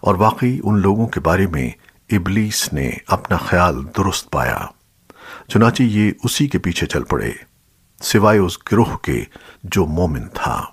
اور واقعی ان لوگوں کے بارے میں ابلیس نے اپنا خیال درست پایا۔ چنانچہ یہ اسی کے پیچھے چل پڑے، سوائے اس گروہ کے جو مومن تھا۔